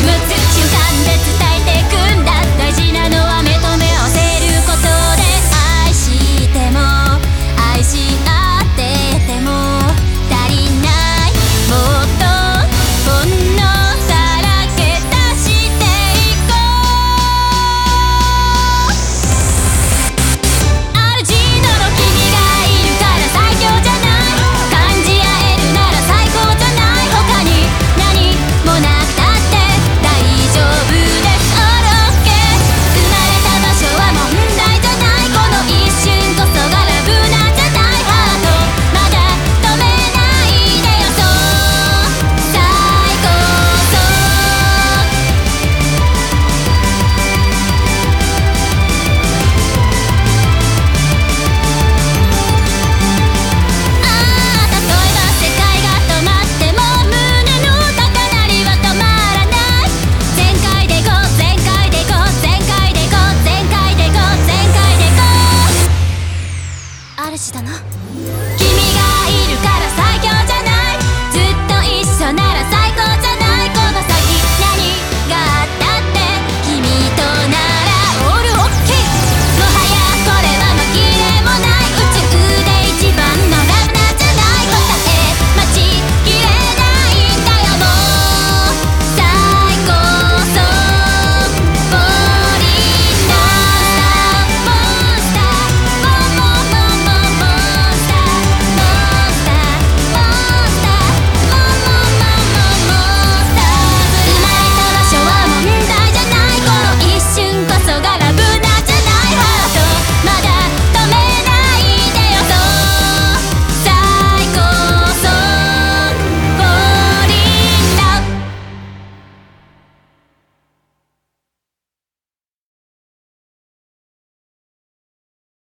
Schmerz jetzt